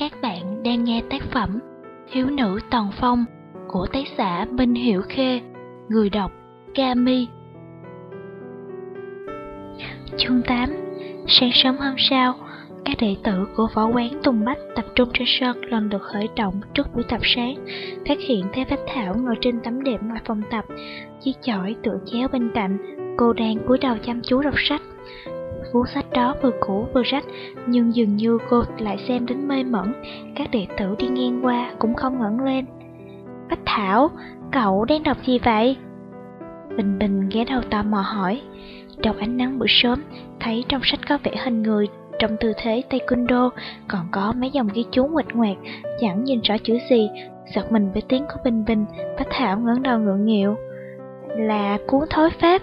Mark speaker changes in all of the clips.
Speaker 1: Các bạn đang nghe tác phẩm Hiếu nữ Tần Phong của tác giả Minh Hiểu Khê, người đọc Kami. Chương 8 Sáng sớm hôm sau, các đệ tử của võ quán Tùng Bách tập trung trên sân lần được khởi động trước buổi tập sáng, phát hiện thấy Bách Thảo ngồi trên tấm đệm ngoài phòng tập, chiếc chổi tựa chéo bên cạnh, cô đang cúi đầu chăm chú đọc sách. Cuốn sách đó vừa cũ vừa rách, nhưng dường như cô lại xem đến mê mẩn, các đệ tử đi ngang qua cũng không ngẩng lên. Bách Thảo, cậu đang đọc gì vậy? Bình Bình ghé đầu tò mò hỏi. đọc ánh nắng buổi sớm, thấy trong sách có vẽ hình người trong tư thế taekwondo, còn có mấy dòng ghi chú nguệch ngoạc, chẳng nhìn rõ chữ gì. Giật mình với tiếng của Bình Bình, Bách Thảo ngẩng đầu ngượng nghịu. Là cuốn thối pháp.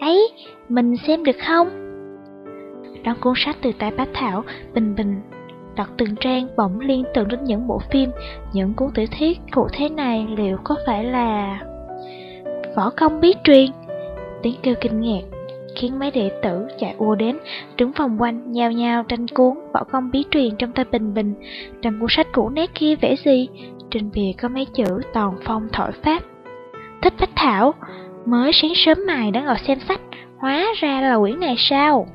Speaker 1: Ấy, mình xem được không? Đón cuốn sách từ tay Bách Thảo, Bình Bình đọc từng trang bỗng liên tưởng đến những bộ phim, những cuốn tiểu thuyết cụ thế này liệu có phải là... Võ công bí truyền? Tiếng kêu kinh ngạc khiến mấy đệ tử chạy ùa đến, đứng vòng quanh, nhao nhao tranh cuốn võ công bí truyền trong tay Bình Bình. Trong cuốn sách cũ nét kia vẽ gì? Trên bìa có mấy chữ toàn phong thổi pháp. Thích Bách Thảo, mới sáng sớm mày đã ngồi xem sách, hóa ra là quyển này sao?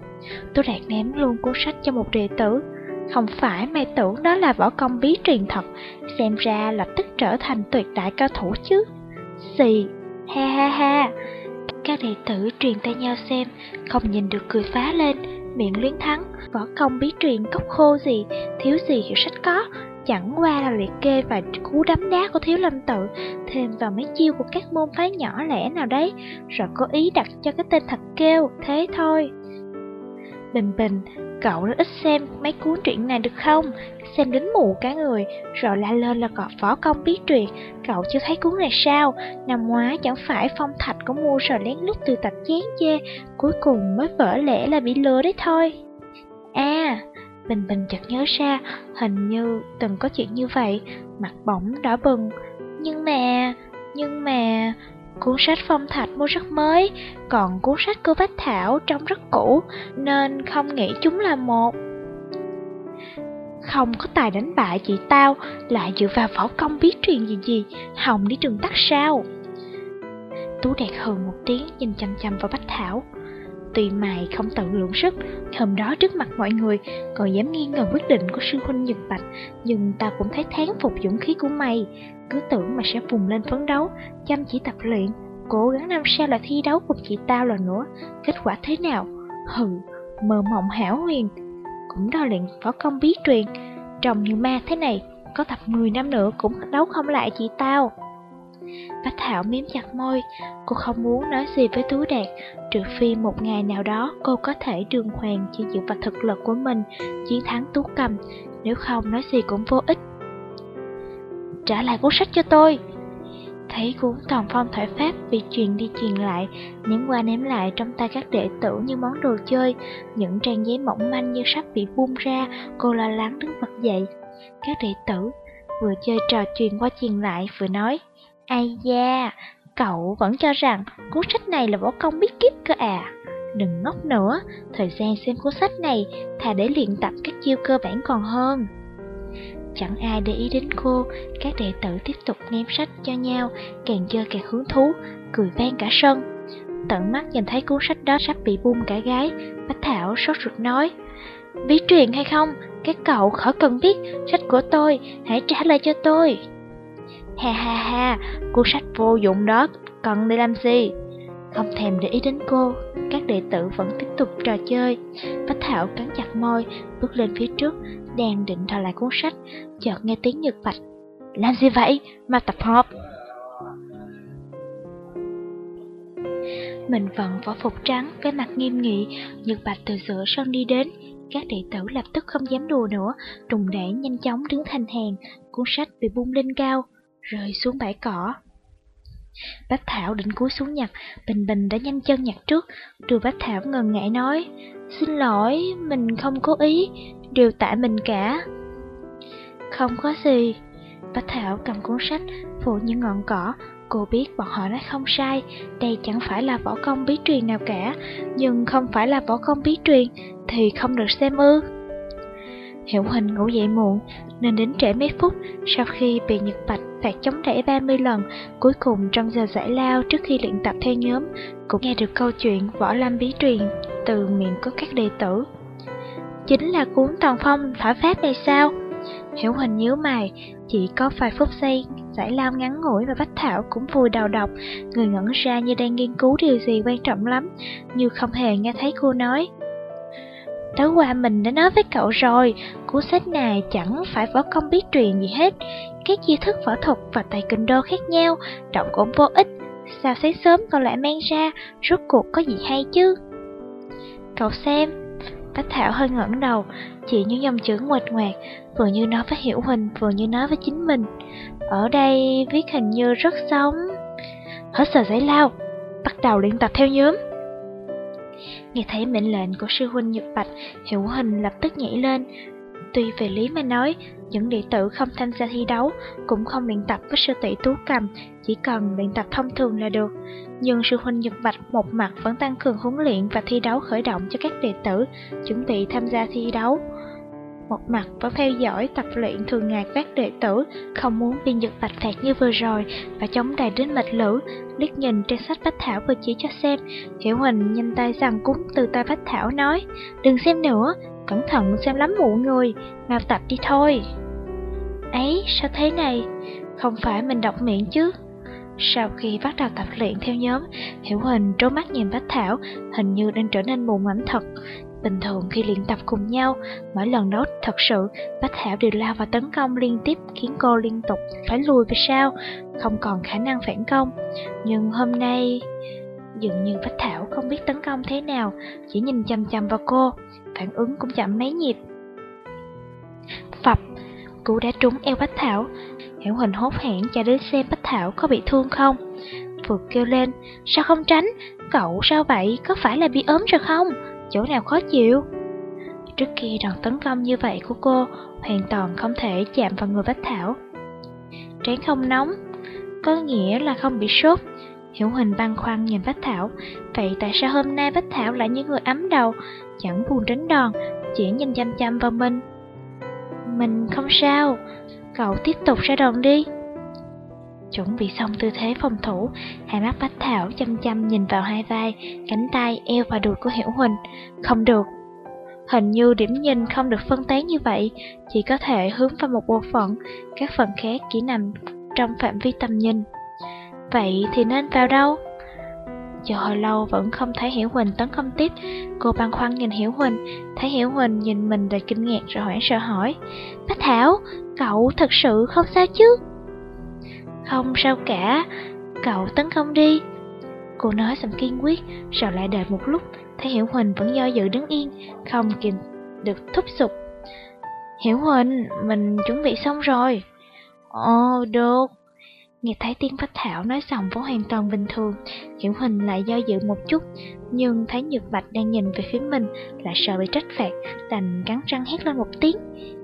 Speaker 1: Tôi Đạt ném luôn cuốn sách cho một đệ tử. Không phải mày tưởng đó là võ công bí truyền thật, xem ra lập tức trở thành tuyệt đại cao thủ chứ. Xì, ha ha ha. Các đệ tử truyền tay nhau xem, không nhìn được cười phá lên, miệng luyến thắng, võ công bí truyền cốc khô gì, thiếu gì hiểu sách có, chẳng qua là liệt kê và cú đấm đá của thiếu lâm tự, thêm vào mấy chiêu của các môn phái nhỏ lẻ nào đấy, rồi có ý đặt cho cái tên thật kêu, thế thôi. Bình bình, cậu rất ít xem mấy cuốn truyện này được không? Xem đến mù cả người, rồi la lên là cọp võ công biết truyền. Cậu chưa thấy cuốn này sao? Năm ngoái chẳng phải phong thạch có mua rồi lén lút từ tạp chén chê, cuối cùng mới vỡ lẽ là bị lừa đấy thôi. À, Bình Bình chợt nhớ ra, hình như từng có chuyện như vậy, mặt bỗng đỏ bừng. Nhưng mà, nhưng mà, Cuốn sách phong thạch mua rất mới, còn cuốn sách của Bách Thảo trông rất cũ, nên không nghĩ chúng là một. Không có tài đánh bại chị tao, lại dựa vào võ công biết truyền gì gì, hồng đi trường tắt sao? Tú đẹp hừ một tiếng nhìn chăm chăm vào Bách Thảo. Tuy mày không tự lượng sức, hôm đó trước mặt mọi người còn dám nghi ngờ quyết định của sư huynh Nhật Bạch, nhưng ta cũng thấy thán phục dũng khí của mày. Cứ tưởng mà sẽ vùng lên phấn đấu, chăm chỉ tập luyện, cố gắng năm sau là thi đấu cùng chị tao lần nữa. Kết quả thế nào? Hừ, mơ mộng hảo huyền. Cũng đo luyện võ công bí truyền, trông như ma thế này, có tập 10 năm nữa cũng đấu không lại chị tao. Bách Thảo miếm chặt môi, cô không muốn nói gì với Tú Đạt, trừ phi một ngày nào đó cô có thể đường hoàng chỉ dựa vào thực lực của mình, chiến thắng Tú Cầm, nếu không nói gì cũng vô ích. Trả lại cuốn sách cho tôi! Thấy cuốn toàn phong thoại pháp bị truyền đi truyền lại, ném qua ném lại trong tay các đệ tử như món đồ chơi, những trang giấy mỏng manh như sắp bị buông ra, cô lo lắng đứng bật dậy. Các đệ tử vừa chơi trò truyền qua truyền lại vừa nói, Ai da, cậu vẫn cho rằng cuốn sách này là võ công bí kíp cơ à. Đừng ngốc nữa, thời gian xem cuốn sách này thà để luyện tập các chiêu cơ bản còn hơn. Chẳng ai để ý đến cô, các đệ tử tiếp tục ném sách cho nhau, càng chơi càng hứng thú, cười vang cả sân. Tận mắt nhìn thấy cuốn sách đó sắp bị bung cả gái, Bách Thảo sốt ruột nói, Bí truyền hay không, các cậu khỏi cần biết, sách của tôi, hãy trả lại cho tôi. Ha ha ha, cuốn sách vô dụng đó, cần để làm gì? Không thèm để ý đến cô, các đệ tử vẫn tiếp tục trò chơi. Bách Thảo cắn chặt môi, bước lên phía trước, đang định thò lại cuốn sách, chợt nghe tiếng Nhật Bạch. Làm gì vậy? Mà tập hợp. Mình vẫn võ phục trắng, với mặt nghiêm nghị, Nhật Bạch từ giữa sân đi đến. Các đệ tử lập tức không dám đùa nữa, trùng đẩy nhanh chóng đứng thành hàng, cuốn sách bị bung lên cao, rơi xuống bãi cỏ. Bách Thảo định cúi xuống nhặt, Bình Bình đã nhanh chân nhặt trước, rồi Bách Thảo ngần ngại nói, Xin lỗi, mình không cố ý, đều tại mình cả. Không có gì. Bách Thảo cầm cuốn sách, phụ những ngọn cỏ, cô biết bọn họ nói không sai, đây chẳng phải là võ công bí truyền nào cả, nhưng không phải là võ công bí truyền thì không được xem ư. Hiểu Huỳnh ngủ dậy muộn nên đến trễ mấy phút sau khi bị Nhật Bạch phạt chống đẩy 30 lần. Cuối cùng trong giờ giải lao trước khi luyện tập theo nhóm cũng nghe được câu chuyện Võ Lâm Bí Truyền từ miệng của các đệ tử. Chính là cuốn Toàn Phong thỏa pháp này sao? Hiểu Huỳnh nhíu mày, chỉ có vài phút giây, giải lao ngắn ngủi và Bách Thảo cũng vùi đầu đọc, người ngẩn ra như đang nghiên cứu điều gì quan trọng lắm, như không hề nghe thấy cô nói. Tối qua mình đã nói với cậu rồi, cuốn sách này chẳng phải võ công biết truyền gì hết. Các chiêu thức võ thuật và tài kinh đô khác nhau, đọc cũng vô ích. Sao sáng sớm cậu lại mang ra, rốt cuộc có gì hay chứ? Cậu xem, Bách Thảo hơi ngẩng đầu, chỉ những dòng chữ ngoệt ngoạc, vừa như nói với Hiểu Huỳnh, vừa như nói với chính mình. Ở đây viết hình như rất sống. Hết giờ giấy lao, bắt đầu luyện tập theo nhóm. Nghe thấy mệnh lệnh của sư huynh Nhật Bạch, Hiểu Hình lập tức nhảy lên. Tuy về lý mà nói, những đệ tử không tham gia thi đấu cũng không luyện tập với sư tỷ Tú Cầm, chỉ cần luyện tập thông thường là được. Nhưng sư huynh Nhật Bạch một mặt vẫn tăng cường huấn luyện và thi đấu khởi động cho các đệ tử chuẩn bị tham gia thi đấu một mặt vẫn theo dõi tập luyện thường ngày các đệ tử, không muốn bị Nhật Bạch phạt như vừa rồi và chống đài đến mệt lử, liếc nhìn trên sách Bách Thảo vừa chỉ cho xem. Hiểu Huỳnh nhanh tay rằng cúng từ tay Bách Thảo nói, đừng xem nữa, cẩn thận xem lắm mụ người, mau tập đi thôi. Ấy, sao thế này? Không phải mình đọc miệng chứ? Sau khi bắt đầu tập luyện theo nhóm, Hiểu Huỳnh trố mắt nhìn Bách Thảo, hình như đang trở nên buồn mảnh thật. Bình thường khi luyện tập cùng nhau, mỗi lần đấu thật sự, Bách Thảo đều lao vào tấn công liên tiếp khiến cô liên tục phải lùi về sau, không còn khả năng phản công. Nhưng hôm nay, dường như Bách Thảo không biết tấn công thế nào, chỉ nhìn chăm chăm vào cô, phản ứng cũng chậm mấy nhịp. Phập, cú đã trúng eo Bách Thảo, Hiểu Huỳnh hốt hẹn chạy đến xem Bách Thảo có bị thương không. phượt kêu lên, sao không tránh, cậu sao vậy, có phải là bị ốm rồi không? Chỗ nào khó chịu. Trước kia đòn tấn công như vậy của cô hoàn toàn không thể chạm vào người Bách Thảo. Trán không nóng, có nghĩa là không bị sốt. Hiểu Huỳnh băn khoăn nhìn Bách Thảo, vậy tại sao hôm nay Bách Thảo lại như người ấm đầu, chẳng buồn tránh đòn, chỉ nhìn chăm chăm vào mình. Mình không sao, cậu tiếp tục ra đòn đi. Chuẩn bị xong tư thế phòng thủ, hai mắt Bách Thảo chăm chăm nhìn vào hai vai, cánh tay, eo và đùi của Hiểu Huỳnh. Không được. Hình như điểm nhìn không được phân tán như vậy, chỉ có thể hướng vào một bộ phận, các phần khác chỉ nằm trong phạm vi tầm nhìn. Vậy thì nên vào đâu? Chờ hồi lâu vẫn không thấy Hiểu Huỳnh tấn công tiếp, cô băn khoăn nhìn Hiểu Huỳnh, thấy Hiểu Huỳnh nhìn mình đầy kinh ngạc rồi hoảng sợ hỏi. Bách Thảo, cậu thật sự không sao chứ? Không sao cả, cậu tấn công đi. Cô nói xong kiên quyết, rồi lại đợi một lúc, thấy Hiểu Huỳnh vẫn do dự đứng yên, không kìm được thúc sụp. Hiểu Huỳnh, mình chuẩn bị xong rồi. Ồ, được. Nghe thấy tiếng Bách Thảo nói xong vẫn hoàn toàn bình thường, Hiểu Huỳnh lại do dự một chút, nhưng thấy Nhật Bạch đang nhìn về phía mình, lại sợ bị trách phạt, đành cắn răng hét lên một tiếng.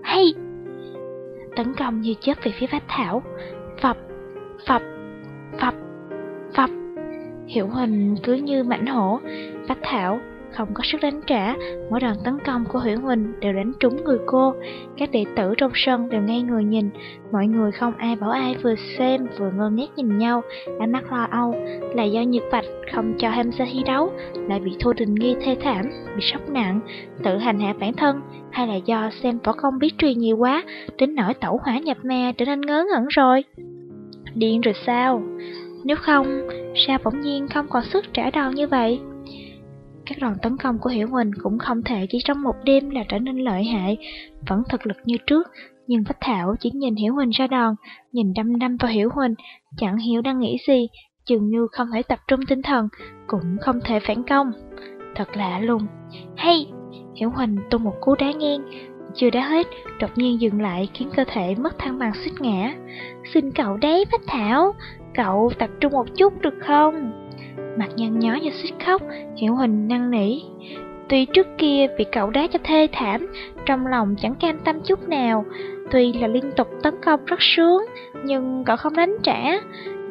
Speaker 1: Hay! Tấn công như chớp về phía Bách Thảo. Phập! Phập, phập, phập. Hiểu Huỳnh cứ như mãnh hổ, Bách Thảo không có sức đánh trả, mỗi đòn tấn công của Hiểu Huỳnh đều đánh trúng người cô. Các đệ tử trong sân đều ngay người nhìn, mọi người không ai bảo ai vừa xem vừa ngơ ngác nhìn nhau, ánh mắt lo âu, là do Nhật Bạch không cho Hamza thi đấu, lại bị Thu Đình Nghi thê thảm, bị sốc nặng, tự hành hạ bản thân, hay là do xem võ công biết truyền nhiều quá, đến nỗi tẩu hỏa nhập ma trở nên ngớ ngẩn rồi? Điên rồi sao? Nếu không, sao bỗng nhiên không còn sức trả đòn như vậy? Các đòn tấn công của Hiểu Huỳnh cũng không thể chỉ trong một đêm là trở nên lợi hại, vẫn thực lực như trước, nhưng Bách Thảo chỉ nhìn Hiểu Huỳnh ra đòn, nhìn đăm đăm vào Hiểu Huỳnh, chẳng hiểu đang nghĩ gì, dường như không thể tập trung tinh thần, cũng không thể phản công. Thật lạ lùng. Hay! Hiểu Huỳnh tung một cú đá ngang, chưa đã hết, đột nhiên dừng lại khiến cơ thể mất thăng bằng suýt ngã. Xin cậu đấy Bách Thảo, cậu tập trung một chút được không? Mặt nhăn nhó như suýt khóc, Hiểu Huỳnh năn nỉ. Tuy trước kia bị cậu đá cho thê thảm, trong lòng chẳng cam tâm chút nào. Tuy là liên tục tấn công rất sướng, nhưng cậu không đánh trả.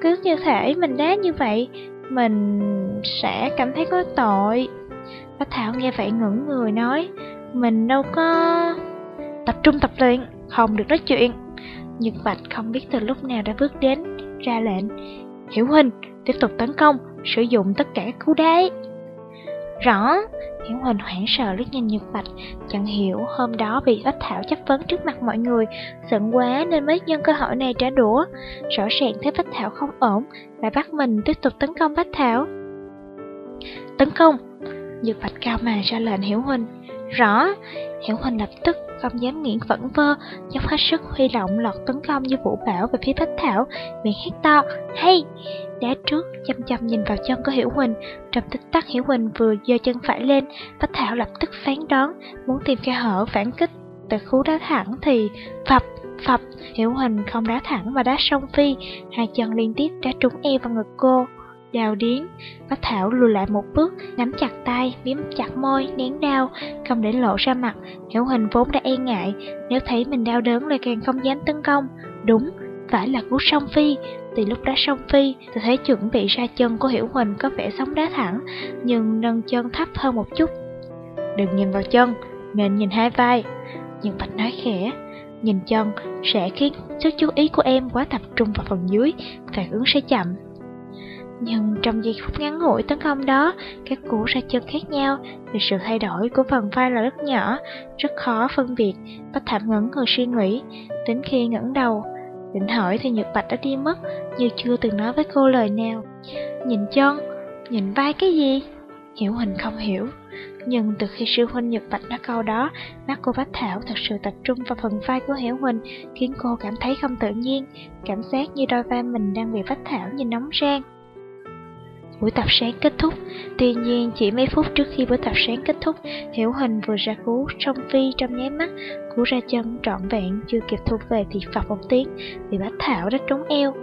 Speaker 1: Cứ như thể mình đá như vậy, mình sẽ cảm thấy có tội. Bách Thảo nghe vậy ngẩn người nói, mình đâu có tập trung tập luyện, không được nói chuyện. Nhưng Bạch không biết từ lúc nào đã bước đến, ra lệnh. Hiểu Huỳnh, tiếp tục tấn công, sử dụng tất cả các cú đá. Rõ, Hiểu Huỳnh hoảng sợ liếc nhìn Nhật Bạch, chẳng hiểu hôm đó bị Bách Thảo chấp vấn trước mặt mọi người, giận quá nên mới nhân cơ hội này trả đũa. Rõ ràng thấy Bách Thảo không ổn, lại bắt mình tiếp tục tấn công Bách Thảo. Tấn công! Nhật Bạch cao mà ra lệnh Hiểu Huỳnh. Rõ! Hiểu Huỳnh lập tức không dám nghiện vẫn vơ, dốc hết sức huy động lọt tấn công như vũ bảo về phía Bách Thảo, miệng hét to, hay! Đá trước, chăm chăm nhìn vào chân của Hiểu Huỳnh, trong tích tắc Hiểu Huỳnh vừa giơ chân phải lên, Bách Thảo lập tức phán đón, muốn tìm khe hở phản kích. Từ cú đá thẳng thì phập, phập, Hiểu Huỳnh không đá thẳng mà đá song phi, hai chân liên tiếp đá trúng eo và ngực cô. Đào điến, Bách Thảo lùi lại một bước, nắm chặt tay, miếm chặt môi, nén đau, không để lộ ra mặt. Hiểu hình vốn đã e ngại, nếu thấy mình đau đớn lại càng không dám tấn công. Đúng, phải là cú song phi. Từ lúc đá song phi, tôi thấy chuẩn bị ra chân của Hiểu Huỳnh có vẻ sống đá thẳng, nhưng nâng chân thấp hơn một chút. Đừng nhìn vào chân, nên nhìn hai vai. Nhưng Bạch nói khẽ, nhìn chân sẽ khiến sức chú ý của em quá tập trung vào phần dưới, phản ứng sẽ chậm. Nhưng trong giây phút ngắn ngủi tấn công đó, các cú ra chân khác nhau, vì sự thay đổi của phần vai là rất nhỏ, rất khó phân biệt. Bách Thảm ngẩn người suy nghĩ, đến khi ngẩng đầu, định hỏi thì Nhật Bạch đã đi mất, như chưa từng nói với cô lời nào. Nhìn chân, nhìn vai cái gì? Hiểu hình không hiểu. Nhưng từ khi sư huynh Nhật Bạch nói câu đó, mắt cô Bách Thảo thật sự tập trung vào phần vai của Hiểu Huỳnh, khiến cô cảm thấy không tự nhiên, cảm giác như đôi vai mình đang bị Bách Thảo nhìn nóng rang. Buổi tập sáng kết thúc, tuy nhiên chỉ mấy phút trước khi buổi tập sáng kết thúc, Hiểu Hình vừa ra cú trong phi trong nháy mắt, cú ra chân trọn vẹn chưa kịp thu về thì phập một tiếng, bị Bách Thảo đã trúng eo.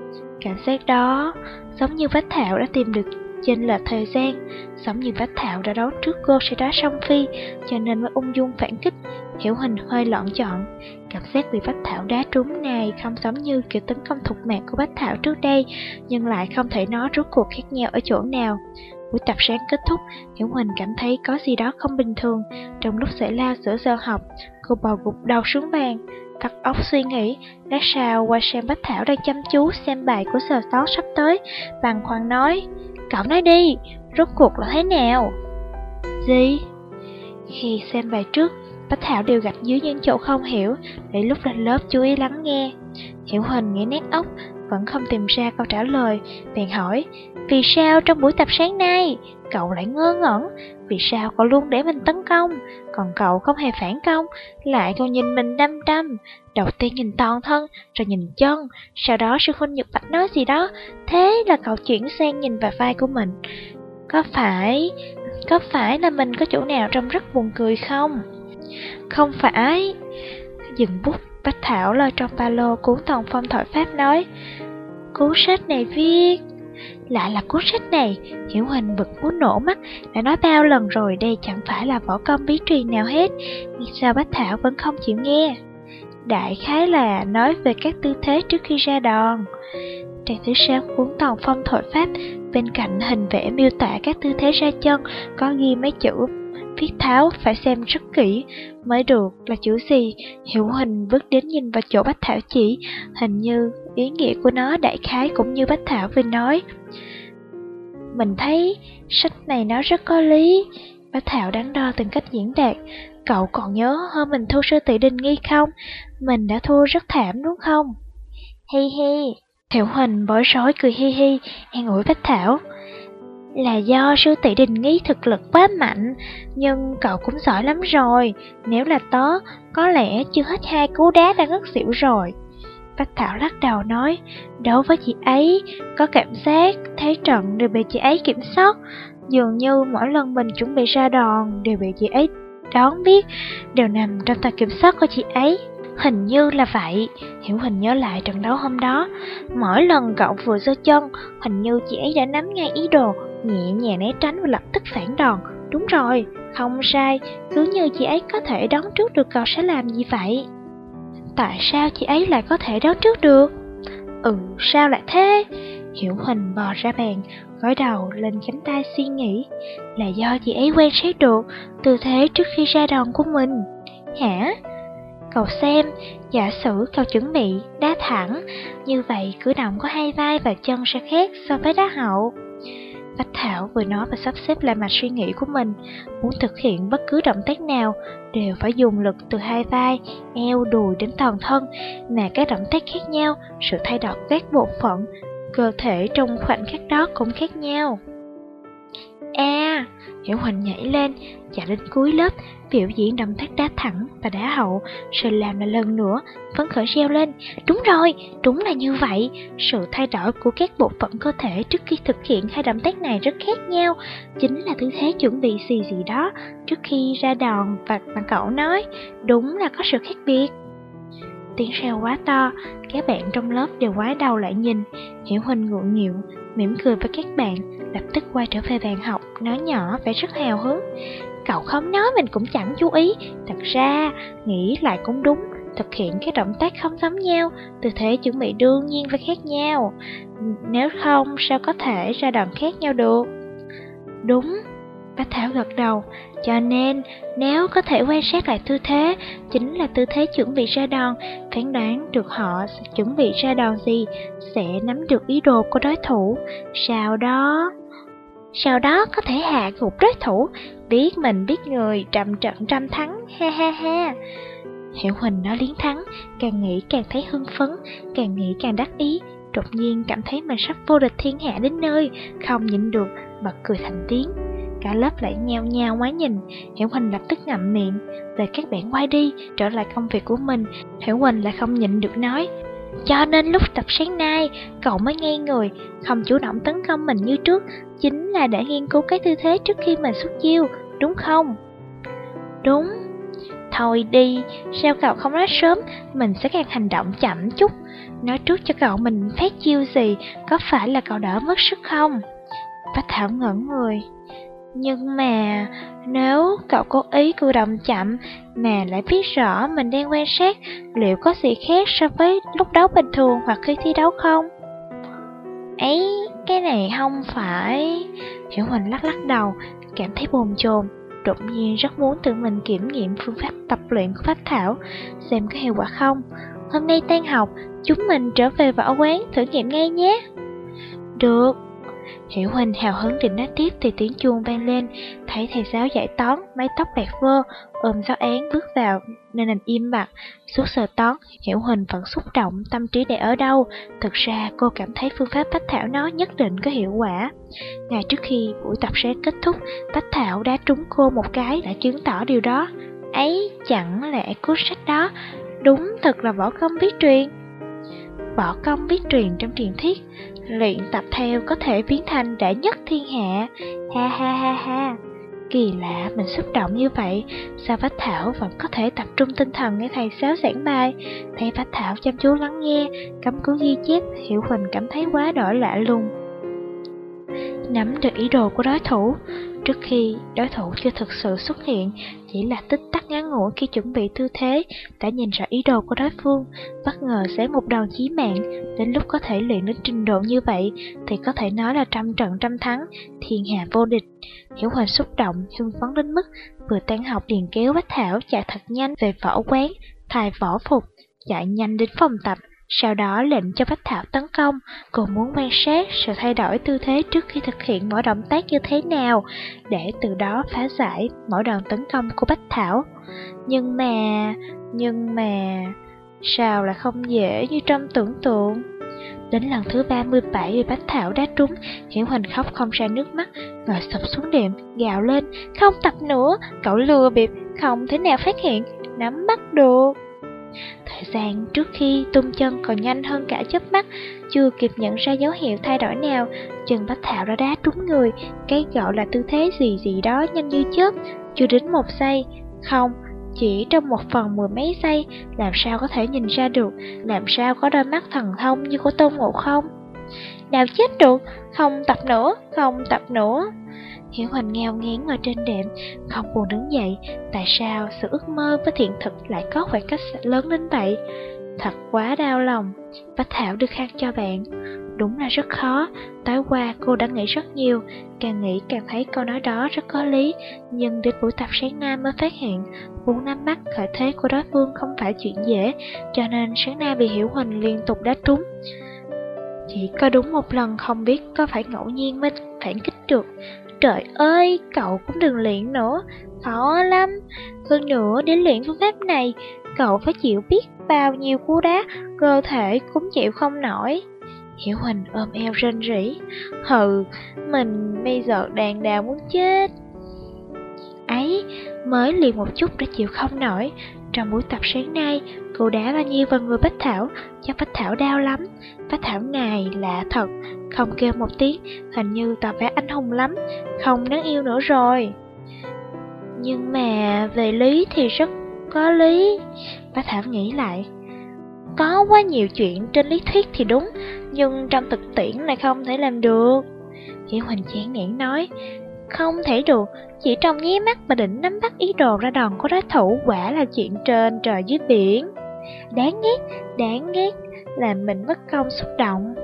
Speaker 1: Cảm giác đó giống như Bách Thảo đã tìm được chênh lệch thời gian, giống như Bách Thảo đã đấu trước cô sẽ đá song phi, cho nên mới ung dung phản kích. Hiểu hình hơi loạn chọn, cảm giác bị Bách Thảo đá trúng này không giống như kiểu tấn công thục mạng của Bách Thảo trước đây, nhưng lại không thể nói rốt cuộc khác nhau ở chỗ nào. Buổi tập sáng kết thúc, Hiểu Huỳnh cảm thấy có gì đó không bình thường. Trong lúc xảy la giữa giờ học, cô bò gục đầu xuống bàn, Thật óc suy nghĩ, lát sau qua xem Bách Thảo đang chăm chú xem bài của sờ tó sắp tới, bằng khoan nói, cậu nói đi, rốt cuộc là thế nào? Gì? Khi xem bài trước, Bách Thảo đều gạch dưới những chỗ không hiểu, để lúc lên lớp chú ý lắng nghe. Hiểu Huỳnh nghĩ nét ốc, vẫn không tìm ra câu trả lời, bèn hỏi, vì sao trong buổi tập sáng nay, cậu lại ngơ ngẩn, vì sao cậu luôn để mình tấn công, còn cậu không hề phản công, lại còn nhìn mình đăm đăm, đầu tiên nhìn toàn thân, rồi nhìn chân, sau đó sư huynh Nhật Bạch nói gì đó, thế là cậu chuyển sang nhìn vào vai của mình. Có phải, có phải là mình có chỗ nào trông rất buồn cười không? Không phải. Dừng bút, Bách Thảo lo trong ba lô cuốn Tòng phong thổi pháp nói. Cuốn sách này viết... Lại là cuốn sách này, Hiểu Huỳnh bực muốn nổ mắt, đã nói bao lần rồi đây chẳng phải là võ công bí truyền nào hết, sao Bách Thảo vẫn không chịu nghe? Đại khái là nói về các tư thế trước khi ra đòn. Trang thứ sáng cuốn Tòng phong thổi pháp, bên cạnh hình vẽ miêu tả các tư thế ra chân, có ghi mấy chữ viết tháo phải xem rất kỹ mới được là chữ gì. Hiểu hình bước đến nhìn vào chỗ Bách Thảo chỉ, hình như ý nghĩa của nó đại khái cũng như Bách Thảo vừa nói. Mình thấy sách này nó rất có lý. Bách Thảo đắn đo từng cách diễn đạt. Cậu còn nhớ hơn mình thua sư tỷ đình nghi không? Mình đã thua rất thảm đúng không? Hi hi. Hiểu hình bối rối cười hi hi, an ủi Bách Thảo. Là do sư tỷ đình nghi thực lực quá mạnh, nhưng cậu cũng giỏi lắm rồi, nếu là tớ, có lẽ chưa hết hai cú đá đã ngất xỉu rồi. Bách Thảo lắc đầu nói, đối với chị ấy, có cảm giác thế trận đều bị chị ấy kiểm soát, dường như mỗi lần mình chuẩn bị ra đòn đều bị chị ấy đón biết, đều nằm trong tầm kiểm soát của chị ấy. Hình như là vậy, Hiểu Hình nhớ lại trận đấu hôm đó. Mỗi lần cậu vừa giơ chân, hình như chị ấy đã nắm ngay ý đồ, nhẹ nhàng né tránh và lập tức phản đòn. Đúng rồi, không sai, cứ như chị ấy có thể đoán trước được cậu sẽ làm gì vậy. Tại sao chị ấy lại có thể đoán trước được? Ừ, sao lại thế? Hiểu Hình bò ra bàn, gối đầu lên cánh tay suy nghĩ. Là do chị ấy quan sát được tư thế trước khi ra đòn của mình. Hả? Cậu xem, giả sử cậu chuẩn bị đá thẳng, như vậy cử động có hai vai và chân sẽ khác so với đá hậu. Bách Thảo vừa nói và sắp xếp lại mạch suy nghĩ của mình, muốn thực hiện bất cứ động tác nào đều phải dùng lực từ hai vai, eo, đùi đến toàn thân, mà các động tác khác nhau, sự thay đổi các bộ phận, cơ thể trong khoảnh khắc đó cũng khác nhau. A, Hiểu Huỳnh nhảy lên, chạy đến cuối lớp, biểu diễn động tác đá thẳng và đá hậu, rồi làm lại lần nữa, phấn khởi reo lên. Đúng rồi, đúng là như vậy. Sự thay đổi của các bộ phận cơ thể trước khi thực hiện hai động tác này rất khác nhau. Chính là tư thế chuẩn bị gì gì đó trước khi ra đòn và bạn cậu nói. Đúng là có sự khác biệt. Tiếng reo quá to, các bạn trong lớp đều quái đầu lại nhìn. Hiểu Huỳnh ngượng nghịu, mỉm cười với các bạn, lập tức quay trở về bàn học, nói nhỏ vẻ rất hào hứng. Cậu không nói mình cũng chẳng chú ý, thật ra, nghĩ lại cũng đúng, thực hiện các động tác không giống nhau, tư thế chuẩn bị đương nhiên phải khác nhau. Nếu không, sao có thể ra đòn khác nhau được? Đúng, Bách Thảo gật đầu, cho nên nếu có thể quan sát lại tư thế, chính là tư thế chuẩn bị ra đòn, phán đoán được họ sẽ chuẩn bị ra đòn gì, sẽ nắm được ý đồ của đối thủ. Sau đó... Sau đó có thể hạ gục đối thủ, biết mình biết người, trăm trận trăm thắng, ha ha ha. Hiểu Huỳnh nói liến thắng, càng nghĩ càng thấy hưng phấn, càng nghĩ càng đắc ý, đột nhiên cảm thấy mình sắp vô địch thiên hạ đến nơi, không nhịn được, bật cười thành tiếng. Cả lớp lại nheo nhao ngoái nhìn, Hiểu Huỳnh lập tức ngậm miệng, để các bạn quay đi, trở lại công việc của mình. Hiểu Huỳnh lại không nhịn được nói, cho nên lúc tập sáng nay, cậu mới nghe người, không chủ động tấn công mình như trước, chính là để nghiên cứu cái tư thế trước khi mình xuất chiêu, đúng không? Đúng. Thôi đi, sao cậu không nói sớm, mình sẽ càng hành động chậm chút. Nói trước cho cậu mình phát chiêu gì, có phải là cậu đỡ mất sức không? Bách Thảo ngẩn người. Nhưng mà nếu cậu cố ý cử động chậm mà lại biết rõ mình đang quan sát, liệu có gì khác so với lúc đấu bình thường hoặc khi thi đấu không? Ấy, cái này không phải... Hiểu Huỳnh lắc lắc đầu, cảm thấy bồn chồn, đột nhiên rất muốn tự mình kiểm nghiệm phương pháp tập luyện của Pháp Thảo, xem có hiệu quả không. Hôm nay tan học, chúng mình trở về võ quán thử nghiệm ngay nhé. Được, Hiểu Huỳnh hào hứng định nói tiếp thì tiếng chuông vang lên, thấy thầy giáo giải toán, mái tóc bạc vơ, ôm giáo án bước vào nên anh im mặt. Suốt giờ toán, Hiểu Huỳnh vẫn xúc động, tâm trí để ở đâu. Thực ra cô cảm thấy phương pháp Bách Thảo nó nhất định có hiệu quả. Ngày trước khi buổi tập sẽ kết thúc, Bách Thảo đã trúng cô một cái đã chứng tỏ điều đó. Ấy, chẳng lẽ cuốn sách đó đúng thật là võ công biết truyền? Võ công biết truyền trong truyền thuyết luyện tập theo có thể biến thành đệ nhất thiên hạ. Ha ha ha ha. Kỳ lạ mình xúc động như vậy, sao Bách Thảo vẫn có thể tập trung tinh thần nghe thầy giáo giảng bài. Thấy Bách Thảo chăm chú lắng nghe, cấm cú ghi chép, Hiểu Huỳnh cảm thấy quá đổi lạ lùng. Nắm được ý đồ của đối thủ, trước khi đối thủ chưa thực sự xuất hiện, chỉ là tích tắc ngắn ngủi khi chuẩn bị tư thế, đã nhìn rõ ý đồ của đối phương, bất ngờ xé một đòn chí mạng, đến lúc có thể luyện đến trình độ như vậy, thì có thể nói là trăm trận trăm thắng, thiên hạ vô địch. Hiểu Hoành xúc động, hưng phấn đến mức, vừa tan học liền kéo Bách Thảo chạy thật nhanh về võ quán, thay võ phục, chạy nhanh đến phòng tập, sau đó lệnh cho Bách Thảo tấn công, cô muốn quan sát sự thay đổi tư thế trước khi thực hiện mỗi động tác như thế nào, để từ đó phá giải mỗi đòn tấn công của Bách Thảo. Nhưng mà, nhưng mà, sao lại không dễ như trong tưởng tượng? Đến lần thứ 37 bị Bách Thảo đá trúng, Hiển Huỳnh khóc không ra nước mắt, ngồi sụp xuống đệm, gào lên, không tập nữa, cậu lừa bịp, không thể nào phát hiện, nắm bắt được. Thời gian trước khi tung chân còn nhanh hơn cả chớp mắt, chưa kịp nhận ra dấu hiệu thay đổi nào, trần Bách Thảo đã đá trúng người, cái gọi là tư thế gì gì đó nhanh như chớp, chưa đến một giây, không, chỉ trong một phần mười mấy giây, làm sao có thể nhìn ra được, làm sao có đôi mắt thần thông như của Tôn Ngộ không? Nào chết được, không tập nữa, không tập nữa. Hiểu Hoành nghèo nghiến ngồi trên đệm, không buồn đứng dậy. Tại sao sự ước mơ với hiện thực lại có khoảng cách lớn đến vậy? Thật quá đau lòng. Bách Thảo đưa khăn cho bạn. Đúng là rất khó, tối qua cô đã nghĩ rất nhiều, càng nghĩ càng thấy câu nói đó rất có lý, nhưng đến buổi tập sáng nay mới phát hiện, muốn nắm bắt khởi thế của đối phương không phải chuyện dễ, cho nên sáng nay bị Hiểu Huỳnh liên tục đá trúng. Chỉ có đúng một lần không biết có phải ngẫu nhiên mới phản kích được. Trời ơi, cậu cũng đừng luyện nữa, khó lắm. Hơn nữa, để luyện phương pháp này, cậu phải chịu biết bao nhiêu cú đá, cơ thể cũng chịu không nổi. Hiểu Huỳnh ôm eo rên rỉ. Hừ, mình bây giờ đàn đào muốn chết. Ấy, mới liền một chút đã chịu không nổi. Trong buổi tập sáng nay, cô đá bao nhiêu vào người Bách Thảo, chắc Bách Thảo đau lắm. Bách Thảo này lạ thật, không kêu một tiếng, hình như tỏ vẻ anh hùng lắm, không đáng yêu nữa rồi. Nhưng mà về lý thì rất có lý. Bách Thảo nghĩ lại. Có quá nhiều chuyện trên lý thuyết thì đúng, nhưng trong thực tiễn lại không thể làm được. Hiểu Huỳnh chán nản nói, không thể được, chỉ trong nháy mắt mà định nắm bắt ý đồ ra đòn của đối thủ quả là chuyện trên trời dưới biển. Đáng ghét, đáng ghét, làm mình mất công xúc động.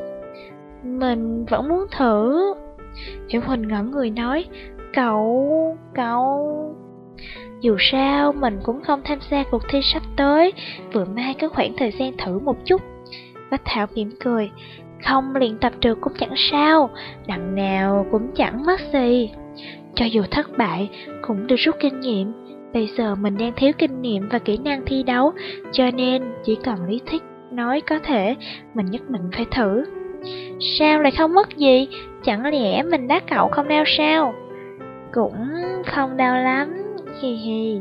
Speaker 1: Mình vẫn muốn thử. Hiểu Huỳnh ngẩn người nói, cậu, cậu... Dù sao, mình cũng không tham gia cuộc thi sắp tới, vừa mai có khoảng thời gian thử một chút. Bách Thảo mỉm cười, không luyện tập được cũng chẳng sao, đằng nào cũng chẳng mất gì. Cho dù thất bại, cũng được rút kinh nghiệm. Bây giờ mình đang thiếu kinh nghiệm và kỹ năng thi đấu, cho nên chỉ cần lý thích nói có thể, mình nhất định phải thử. Sao lại không mất gì? Chẳng lẽ mình đá cậu không đau sao? Cũng không đau lắm, hi hi.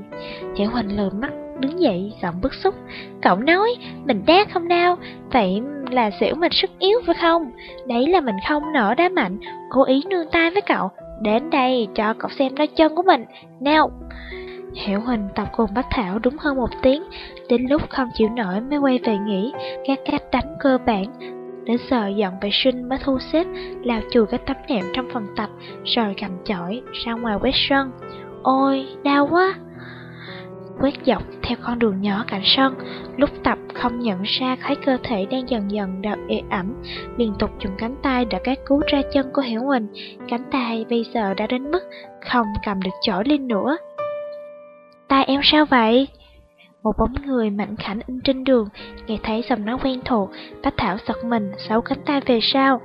Speaker 1: Tiểu Huỳnh lườm mắt đứng dậy, giọng bức xúc. Cậu nói, mình đá không đau, vậy là xỉu mình sức yếu phải không? Đấy là mình không nở đá mạnh, cố ý nương tay với cậu. Đến đây cho cậu xem đôi chân của mình, nào. Hiểu Huỳnh tập cùng Bách Thảo đúng hơn một tiếng, đến lúc không chịu nổi mới quay về nghỉ các cách đánh cơ bản. Đến giờ dọn vệ sinh mới thu xếp, lau chùi cái tấm nệm trong phòng tập, rồi cầm chổi ra ngoài quét sân. Ôi, đau quá! Quét dọc theo con đường nhỏ cạnh sân, lúc tập không nhận ra thấy cơ thể đang dần dần đau ê ẩm, liên tục dùng cánh tay đã cát cứu ra chân của Hiểu Huỳnh. Cánh tay bây giờ đã đến mức không cầm được chổi lên nữa. Tay em sao vậy? Một bóng người mạnh khảnh in trên đường, nghe thấy giọng nói quen thuộc, Bách Thảo giật mình, xấu cánh tay về sau.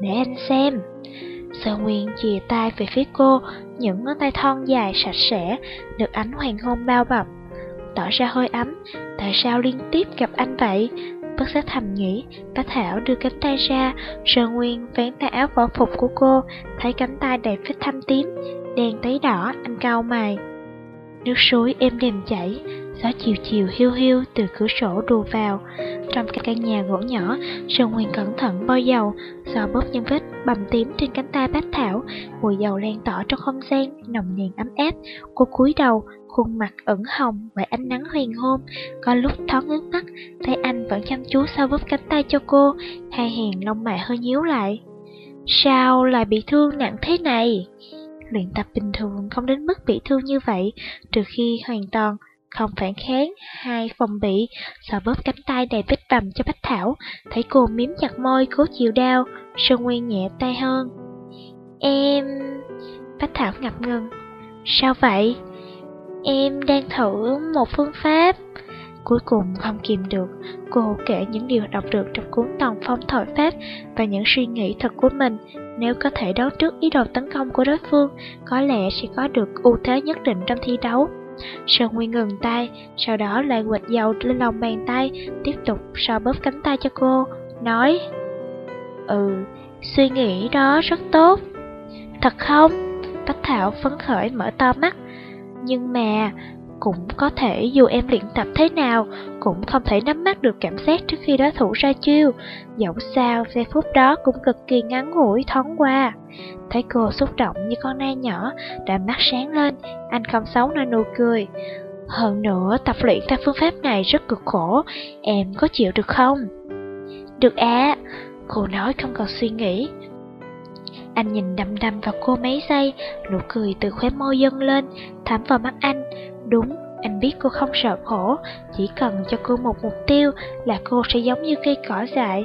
Speaker 1: Để anh xem. Sơ Nguyên chìa tay về phía cô, những ngón tay thon dài sạch sẽ, được ánh hoàng hôn bao bọc. Tỏ ra hơi ấm, tại sao liên tiếp gặp anh vậy? Bất giác thầm nghĩ, bác Thảo đưa cánh tay ra, Sơ Nguyên vén tay áo võ phục của cô, thấy cánh tay đầy vết thâm tím, đèn tấy đỏ, anh cau mày. Nước suối êm đềm chảy, gió chiều chiều hiu hiu từ cửa sổ đùa vào. Trong căn nhà gỗ nhỏ, Sơn Nguyên cẩn thận bôi dầu, xò bóp những vết bầm tím trên cánh tay bách thảo, mùi dầu lan tỏ trong không gian, nồng nàn ấm áp. Cô cúi đầu, khuôn mặt ửng hồng bởi ánh nắng hoàng hôn. Có lúc thoáng ngước mắt, thấy anh vẫn chăm chú sau vấp cánh tay cho cô, hai hàng lông mày hơi nhíu lại. Sao lại bị thương nặng thế này? Luyện tập bình thường không đến mức bị thương như vậy, trừ khi hoàn toàn không phản kháng, hai phòng bị, sờ bóp cánh tay đầy vết bầm cho Bách Thảo, thấy cô miếm chặt môi cố chịu đau, Sơn Nguyên nhẹ tay hơn. Em... Bách Thảo ngập ngừng. Sao vậy? Em đang thử một phương pháp. Cuối cùng không kìm được, cô kể những điều đọc được trong cuốn Tòng Phong Thổi Pháp và những suy nghĩ thật của mình. Nếu có thể đoán trước ý đồ tấn công của đối phương, có lẽ sẽ có được ưu thế nhất định trong thi đấu. Sơn Nguyên ngừng tay, sau đó lại quệt dầu lên lòng bàn tay, tiếp tục so bóp cánh tay cho cô, nói Ừ, suy nghĩ đó rất tốt. Thật không? Bách Thảo phấn khởi mở to mắt. Nhưng mà, cũng có thể dù em luyện tập thế nào, cũng không thể nắm bắt được cảm giác trước khi đối thủ ra chiêu. Dẫu sao, giây phút đó cũng cực kỳ ngắn ngủi thoáng qua. Thấy cô xúc động như con nai nhỏ, đã mắt sáng lên, anh không xấu nơi nụ cười. Hơn nữa, tập luyện theo phương pháp này rất cực khổ, em có chịu được không? Được á, cô nói không còn suy nghĩ. Anh nhìn đăm đăm vào cô mấy giây, nụ cười từ khóe môi dâng lên, thắm vào mắt anh. Đúng, anh biết cô không sợ khổ, chỉ cần cho cô một mục tiêu là cô sẽ giống như cây cỏ dại.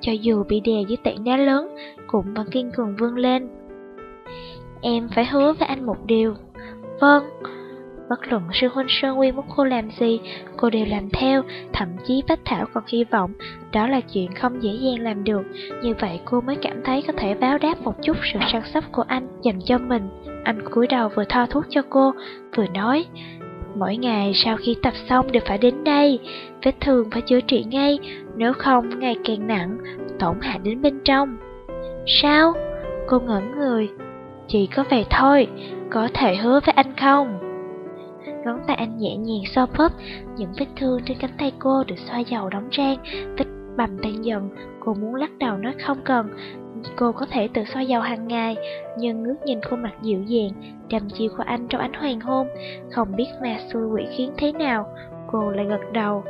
Speaker 1: cho dù bị đè dưới tảng đá lớn, cũng vẫn kiên cường vươn lên. Em phải hứa với anh một điều. Vâng. Bất luận sư huynh Sơn Nguyên muốn cô làm gì, cô đều làm theo, thậm chí Bách Thảo còn hy vọng đó là chuyện không dễ dàng làm được. Như vậy cô mới cảm thấy có thể báo đáp một chút sự săn sóc của anh dành cho mình. Anh cúi đầu vừa thoa thuốc cho cô, vừa nói, mỗi ngày sau khi tập xong đều phải đến đây, vết thương phải chữa trị ngay, nếu không ngày càng nặng, tổn hại đến bên trong. Sao? Cô ngẩn người. Chỉ có vậy thôi, có thể hứa với anh không? Ngón tay anh nhẹ nhàng so bóp, những vết thương trên cánh tay cô được xoa dầu đóng trang, vết bầm tan dần. Cô muốn lắc đầu nói không cần, cô có thể tự xoa dầu hàng ngày, nhưng ngước nhìn khuôn mặt dịu dàng, trầm chiều của anh trong ánh hoàng hôn, không biết ma xui quỷ khiến thế nào, cô lại gật đầu.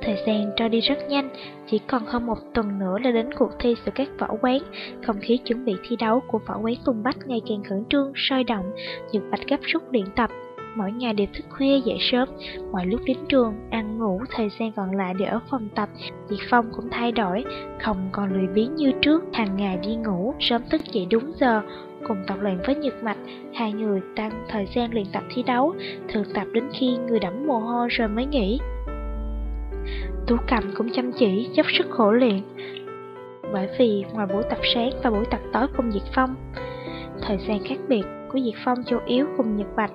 Speaker 1: Thời gian trôi đi rất nhanh, chỉ còn hơn một tuần nữa là đến cuộc thi giữa các võ quán. Không khí chuẩn bị thi đấu của võ quán Tùng Bách ngày càng khẩn trương, sôi động, Những Bạch gấp rút luyện tập. Mỗi ngày đều thức khuya dậy sớm, mọi lúc đến trường, ăn ngủ, thời gian còn lại đều ở phòng tập. Diệp Phong cũng thay đổi, không còn lười biếng như trước, hàng ngày đi ngủ, sớm thức dậy đúng giờ, cùng tập luyện với Nhật Mạch, hai người tăng thời gian luyện tập thi đấu, thường tập đến khi người đẫm mồ hôi rồi mới nghỉ. Tú Cầm cũng chăm chỉ, dốc sức khổ luyện. Bởi vì ngoài buổi tập sáng và buổi tập tối cùng Diệt Phong, thời gian khác biệt của Diệt Phong chủ yếu cùng Nhật Bạch.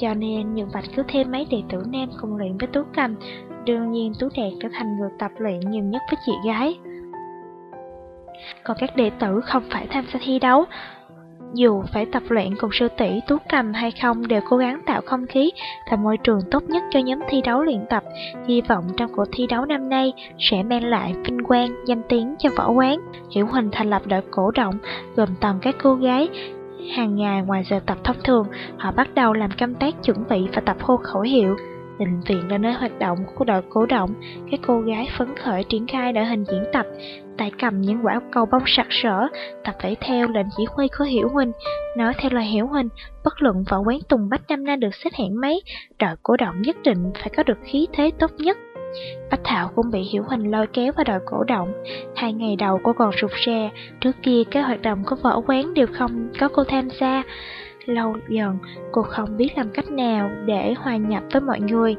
Speaker 1: Cho nên Nhật Bạch cứ thêm mấy đệ tử nam cùng luyện với Tú Cầm, đương nhiên Tú Đạt trở thành người tập luyện nhiều nhất với chị gái. Còn các đệ tử không phải tham gia thi đấu, dù phải tập luyện cùng sư tỷ Tú Cầm hay không đều cố gắng tạo không khí và môi trường tốt nhất cho nhóm thi đấu luyện tập. Hy vọng trong cuộc thi đấu năm nay sẽ mang lại vinh quang, danh tiếng cho võ quán. Hiểu Huỳnh thành lập đội cổ động gồm toàn các cô gái. Hàng ngày ngoài giờ tập thông thường, họ bắt đầu làm công tác chuẩn bị và tập hô khẩu hiệu. Bệnh viện là nơi hoạt động của đội cổ động, các cô gái phấn khởi triển khai đội hình diễn tập, tay cầm những quả cầu bông sặc sỡ, tập phải theo lệnh chỉ huy của Hiểu Huỳnh. Nói theo lời Hiểu Huỳnh, bất luận vào quán Tùng Bách năm nay được xếp hạng mấy, đội cổ động nhất định phải có được khí thế tốt nhất. Bách Thảo cũng bị Hiểu Huỳnh lôi kéo vào đòi cổ động. Hai ngày đầu cô còn rụt rè, trước kia các hoạt động của võ quán đều không có cô tham gia. Lâu dần, cô không biết làm cách nào để hòa nhập với mọi người.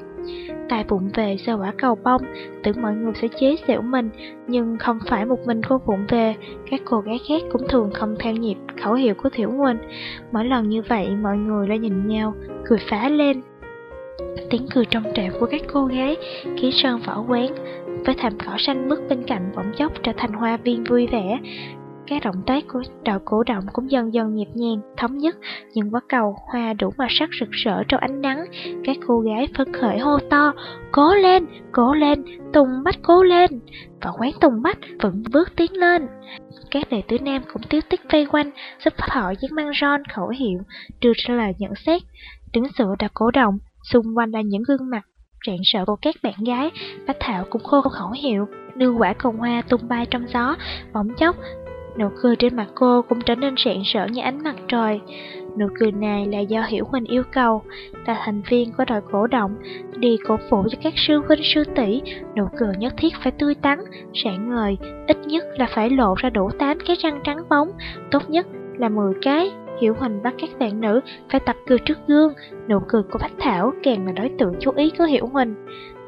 Speaker 1: Tài bụng về sau quả cầu bông, tưởng mọi người sẽ chế giễu mình, nhưng không phải một mình cô vụng về, các cô gái khác cũng thường không theo nhịp khẩu hiệu của Thiểu Huỳnh. Mỗi lần như vậy, mọi người lại nhìn nhau, cười phá lên. Tiếng cười trong trẻo của các cô gái khiến sơn võ quán với thảm cỏ xanh mướt bên cạnh bỗng chốc trở thành hoa viên vui vẻ. Các động tác của đạo cổ động cũng dần dần nhịp nhàng, thống nhất, những quả cầu hoa đủ màu sắc rực rỡ trong ánh nắng. Các cô gái phấn khởi hô to, cố lên, cố lên, Tùng Bách cố lên. Và quán Tùng Bách vẫn bước tiến lên. Các đệ tử nam cũng tiêu tích vây quanh, giúp họ dán mang ron khẩu hiệu, đưa ra lời nhận xét. Đứng sửa đã cổ động, xung quanh là những gương mặt rạng sợ của các bạn gái. Bách Thảo cũng khô khẩu hiệu, đưa quả cầu hoa tung bay trong gió, bỗng chốc Nụ cười trên mặt cô cũng trở nên rạng rỡ như ánh mặt trời. Nụ cười này là do Hiểu Huỳnh yêu cầu, là thành viên của đội cổ động, đi cổ vũ cho các sư huynh sư tỷ. Nụ cười nhất thiết phải tươi tắn, rạng ngời, ít nhất là phải lộ ra đủ 8 cái răng trắng bóng, tốt nhất là 10 cái. Hiểu Huỳnh bắt các bạn nữ phải tập cười trước gương, nụ cười của Bách Thảo càng là đối tượng chú ý của Hiểu Huỳnh.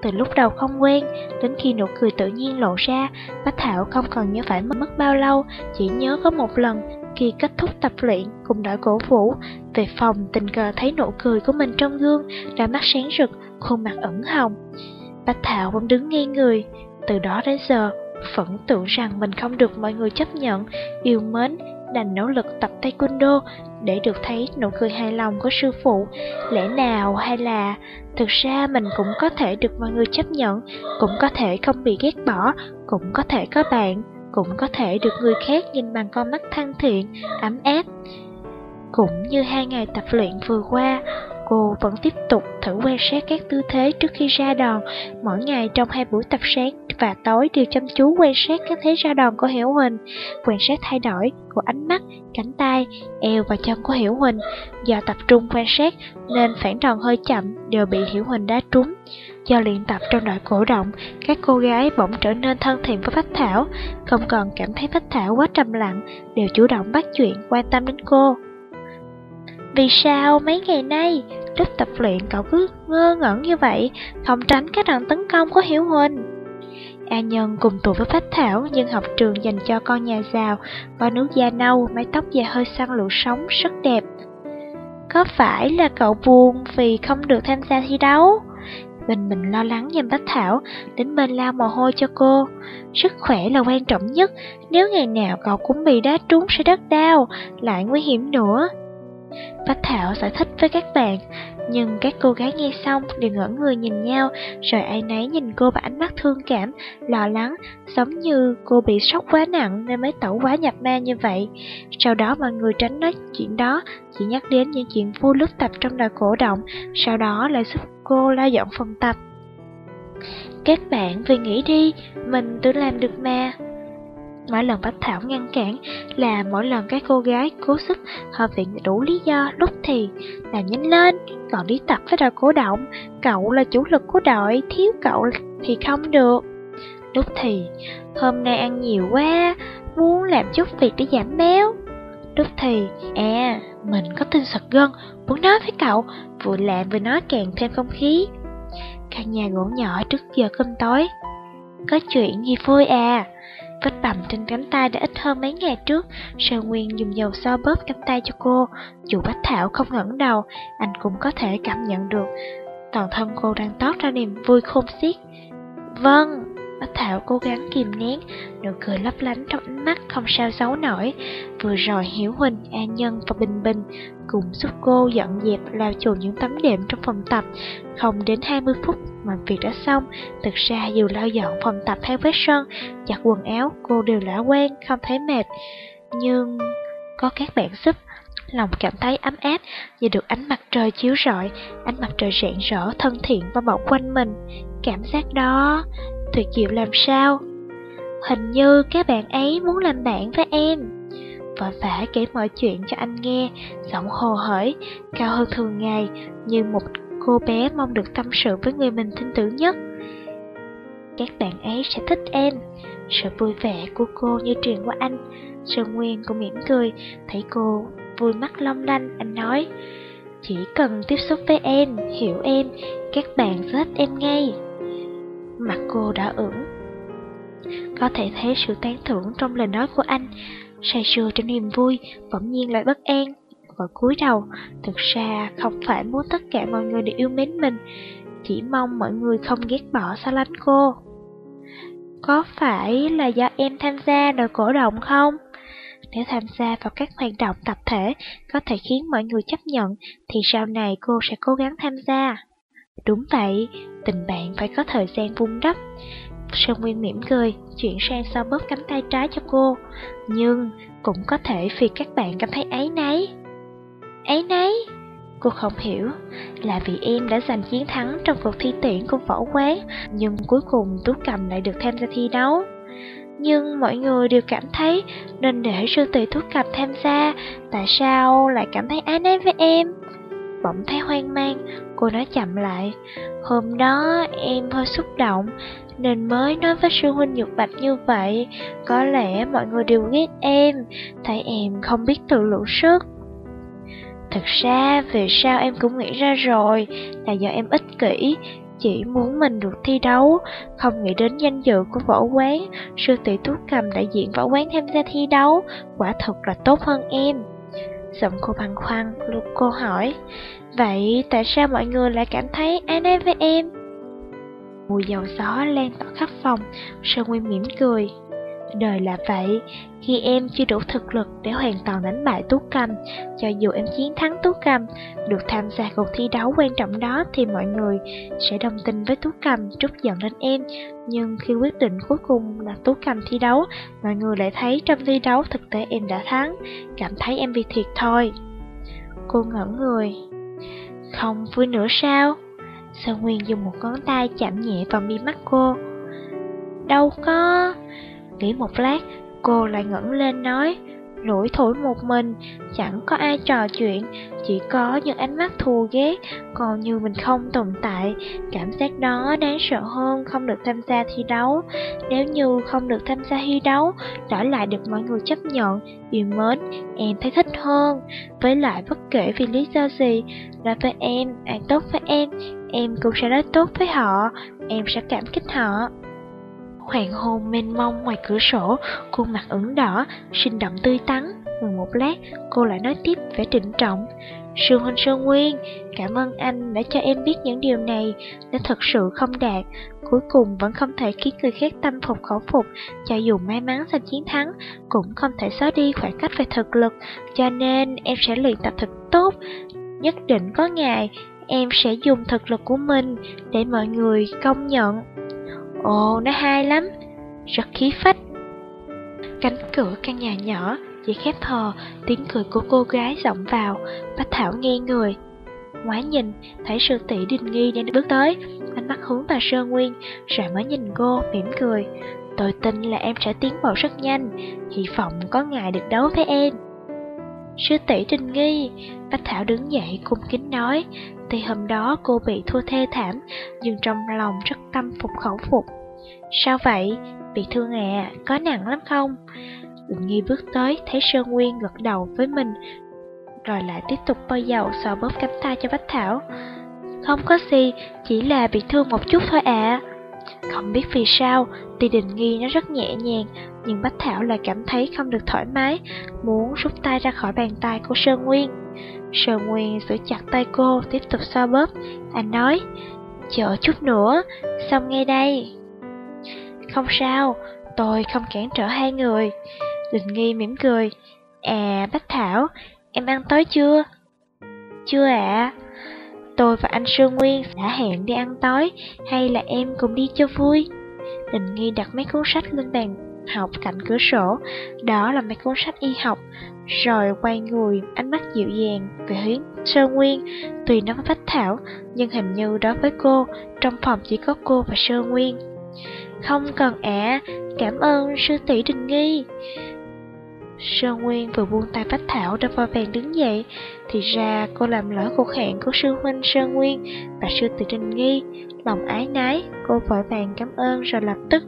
Speaker 1: Từ lúc đầu không quen, đến khi nụ cười tự nhiên lộ ra, Bách Thảo không còn nhớ phải mất bao lâu, chỉ nhớ có một lần khi kết thúc tập luyện cùng đội cổ vũ, về phòng tình cờ thấy nụ cười của mình trong gương, đã mắt sáng rực, khuôn mặt ẩn hồng. Bách Thảo vẫn đứng ngay người, từ đó đến giờ, vẫn tưởng rằng mình không được mọi người chấp nhận, yêu mến, đành nỗ lực tập taekwondo để được thấy nụ cười hài lòng của sư phụ. Lẽ nào hay là thực ra mình cũng có thể được mọi người chấp nhận, cũng có thể không bị ghét bỏ, cũng có thể có bạn, cũng có thể được người khác nhìn bằng con mắt thân thiện, ấm áp. Cũng như hai ngày tập luyện vừa qua, cô vẫn tiếp tục thử quan sát các tư thế trước khi ra đòn. Mỗi ngày trong hai buổi tập sáng và tối đều chăm chú quan sát các thế ra đòn của Hiểu Huỳnh, quan sát thay đổi của ánh mắt, cánh tay, eo và chân của Hiểu Huỳnh. Do tập trung quan sát nên phản đòn hơi chậm đều bị Hiểu Huỳnh đá trúng. Do luyện tập trong đội cổ động, các cô gái bỗng trở nên thân thiện với Bách Thảo, không còn cảm thấy Bách Thảo quá trầm lặng, đều chủ động bắt chuyện quan tâm đến cô. Vì sao mấy ngày nay, lúc tập luyện cậu cứ ngơ ngẩn như vậy, không tránh các đòn tấn công của Hiểu Huỳnh? A Nhân cùng tuổi với Bách Thảo nhưng học trường dành cho con nhà giàu, có nước da nâu, mái tóc dài hơi săn lụa sóng, rất đẹp. Có phải là cậu buồn vì không được tham gia thi đấu? Bình Bình lo lắng nhìn Bách Thảo, đến bên lao mồ hôi cho cô. Sức khỏe là quan trọng nhất, nếu ngày nào cậu cũng bị đá trúng sẽ rất đau, lại nguy hiểm nữa. Bách Thảo giải thích với các bạn, nhưng các cô gái nghe xong đều ngỡ người nhìn nhau, rồi ai nấy nhìn cô bằng ánh mắt thương cảm, lo lắng, giống như cô bị sốc quá nặng nên mới tẩu quá nhập ma như vậy. Sau đó mọi người tránh nói chuyện đó, chỉ nhắc đến những chuyện vui lúc tập trong đời cổ động, sau đó lại giúp cô la dọn phòng tập. Các bạn về nghĩ đi, mình tự làm được mà. Mỗi lần Bách Thảo ngăn cản là mỗi lần các cô gái cố sức hợp viện đủ lý do lúc thì là nhanh lên, còn đi tập với đội cố động, cậu là chủ lực của đội, thiếu cậu thì không được. Lúc thì, hôm nay ăn nhiều quá, muốn làm chút việc để giảm béo. Lúc thì, à, mình có tin sật gân, muốn nói với cậu, vừa làm vừa nói càng thêm không khí. Căn nhà gỗ nhỏ trước giờ cơm tối. Có chuyện gì vui à? Vết bầm trên cánh tay đã ít hơn mấy ngày trước, Sơ Nguyên dùng dầu xoa bóp cánh tay cho cô. Dù Bách Thảo không ngẩng đầu, anh cũng có thể cảm nhận được. Toàn thân cô đang toát ra niềm vui khôn xiết. Vâng, Bách Thảo cố gắng kìm nén, nụ cười lấp lánh trong ánh mắt không sao giấu nổi. Vừa rồi Hiểu Huỳnh, An Nhân và Bình Bình cùng giúp cô dọn dẹp lao chùi những tấm đệm trong phòng tập. Không đến 20 phút mà việc đã xong. Thực ra dù lau dọn phòng tập hay vết sơn, giặt quần áo, cô đều đã quen, không thấy mệt. Nhưng có các bạn giúp, lòng cảm thấy ấm áp như được ánh mặt trời chiếu rọi, ánh mặt trời rạng rỡ, thân thiện và bọc quanh mình. Cảm giác đó tuyệt diệu làm sao? Hình như các bạn ấy muốn làm bạn với em. Vội vã kể mọi chuyện cho anh nghe, giọng hồ hởi, cao hơn thường ngày, như một cô bé mong được tâm sự với người mình tin tưởng nhất. Các bạn ấy sẽ thích em. Sự vui vẻ của cô như truyền qua anh. Sơn Nguyên cũng mỉm cười, thấy cô vui mắt long lanh, anh nói. Chỉ cần tiếp xúc với em, hiểu em, các bạn sẽ thích em ngay. Mặt cô đã ửng. Có thể thấy sự tán thưởng trong lời nói của anh, say sưa trên niềm vui, bỗng nhiên lại bất an và cúi đầu. Thực ra không phải muốn tất cả mọi người đều yêu mến mình, chỉ mong mọi người không ghét bỏ xa lánh cô. Có phải là do em tham gia đội cổ động không? Nếu tham gia vào các hoạt động tập thể có thể khiến mọi người chấp nhận, thì sau này cô sẽ cố gắng tham gia. Đúng vậy, tình bạn phải có thời gian vun đắp. Sơn Nguyên mỉm cười, chuyển sang sau bóp cánh tay trái cho cô. Nhưng cũng có thể vì các bạn cảm thấy ấy nấy. Ấy nấy? Cô không hiểu, là vì em đã giành chiến thắng trong cuộc thi tuyển của võ quán, nhưng cuối cùng Tú Cầm lại được tham gia thi đấu. Nhưng mọi người đều cảm thấy nên để sư tỷ Tú Cầm tham gia, tại sao lại cảm thấy ái nấy với em? Bỗng thấy hoang mang, cô nói chậm lại. Hôm đó em hơi xúc động, nên mới nói với sư huynh nhục bạch như vậy. Có lẽ mọi người đều ghét em, thấy em không biết tự lượng sức. Thật ra, về sau em cũng nghĩ ra rồi, là do em ích kỷ, chỉ muốn mình được thi đấu, không nghĩ đến danh dự của võ quán. Sư tỷ Tú Cầm đại diện võ quán tham gia thi đấu, quả thật là tốt hơn em. Giọng cô băn khoăn, lúc cô hỏi, vậy tại sao mọi người lại cảm thấy ai nấy với em? Mùi dầu gió lan tỏa khắp phòng, Sơn Nguyên mỉm cười. Đời là vậy, khi em chưa đủ thực lực để hoàn toàn đánh bại Tú Cầm, cho dù em chiến thắng Tú Cầm, được tham gia cuộc thi đấu quan trọng đó thì mọi người sẽ đồng tình với Tú Cầm, trút giận lên em. Nhưng khi quyết định cuối cùng là Tú Cầm thi đấu, mọi người lại thấy trong thi đấu thực tế em đã thắng, cảm thấy em bị thiệt thôi. Cô ngẩn người. Không vui nữa sao? Sơn Nguyên dùng một ngón tay chạm nhẹ vào mi mắt cô. Đâu có... Nghĩ một lát, cô lại ngẩng lên nói, lủi thủi một mình, chẳng có ai trò chuyện, chỉ có những ánh mắt thù ghét, còn như mình không tồn tại. Cảm giác đó đáng sợ hơn không được tham gia thi đấu. Nếu như không được tham gia thi đấu, đổi lại được mọi người chấp nhận, yêu mến, em thấy thích hơn. Với lại bất kể vì lý do gì, là với em, ai tốt với em, em cũng sẽ nói tốt với họ, em sẽ cảm kích họ. Hoàng hôn mênh mông ngoài cửa sổ, khuôn mặt ửng đỏ, sinh động tươi tắn. Ngừng một lát, cô lại nói tiếp vẻ trịnh trọng. Sương Huynh Sơn Nguyên, cảm ơn anh đã cho em biết những điều này, đã thật sự không đạt. Cuối cùng vẫn không thể khiến người khác tâm phục khẩu phục, cho dù may mắn giành chiến thắng, cũng không thể xóa đi khoảng cách về thực lực. Cho nên em sẽ luyện tập thật tốt. Nhất định có ngày, em sẽ dùng thực lực của mình để mọi người công nhận. Ồ, nó hay lắm, rất khí phách. Cánh cửa căn nhà nhỏ chỉ khép hờ, tiếng cười của cô gái vọng vào, Bách Thảo nghe người. Ngoái nhìn, thấy sư tỷ Đình Nghi đang bước tới, ánh mắt hướng vào Sơn Nguyên, rồi mới nhìn cô, mỉm cười. Tôi tin là em sẽ tiến bộ rất nhanh, hy vọng có ngày được đấu với em. Sư tỷ trình Nghi, Bách Thảo đứng dậy cung kính nói, thì hôm đó cô bị thua thê thảm, nhưng trong lòng rất tâm phục khẩu phục. Sao vậy? Bị thương à, có nặng lắm không? Định nghi bước tới, thấy Sơn Nguyên gật đầu với mình, rồi lại tiếp tục bôi dầu xoa bóp cánh tay cho Bách Thảo. Không có gì, chỉ là bị thương một chút thôi ạ. À. Không biết vì sao, tuy Đình Nghi nó rất nhẹ nhàng, nhưng Bách Thảo lại cảm thấy không được thoải mái, muốn rút tay ra khỏi bàn tay của Sơn Nguyên. Sơn Nguyên giữ chặt tay cô, tiếp tục xoa bóp. Anh nói, chờ chút nữa, xong ngay đây. Không sao, tôi không cản trở hai người. Đình Nghi mỉm cười. À, Bách Thảo, em ăn tối chưa? Chưa ạ. Tôi và anh Sơn Nguyên đã hẹn đi ăn tối, hay là em cùng đi cho vui? Đình Nghi đặt mấy cuốn sách lên bàn học cạnh cửa sổ, đó là mấy cuốn sách y học, rồi quay người, ánh mắt dịu dàng về hướng Sơn Nguyên, tùy nó có phách Thảo, nhưng hình như đối với cô, trong phòng chỉ có cô và Sơn Nguyên. Không cần ạ, cảm ơn sư tỷ Đình Nghi. Sơn Nguyên vừa buông tay Bách Thảo đã vội vàng đứng dậy, thì ra cô làm lỡ cuộc hẹn của sư huynh Sơn Nguyên và sư tử Đình Nghi. Lòng ái nái, cô vội vàng cảm ơn rồi lập tức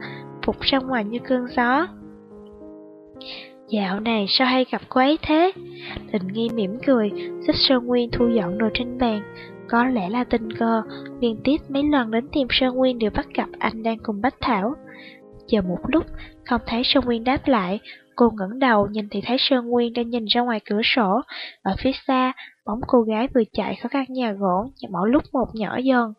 Speaker 1: phục ra ngoài như cơn gió. Dạo này sao hay gặp cô ấy thế? Đình Nghi mỉm cười, giúp Sơn Nguyên thu dọn đồ trên bàn. Có lẽ là tình cờ, liên tiếp mấy lần đến tìm Sơn Nguyên đều bắt gặp anh đang cùng Bách Thảo. Chờ một lúc, không thấy Sơn Nguyên đáp lại, cô ngẩng đầu nhìn thì thấy Sơn Nguyên đang nhìn ra ngoài cửa sổ. Ở phía xa, bóng cô gái vừa chạy khỏi căn nhà gỗ, mỗi lúc một nhỏ dần.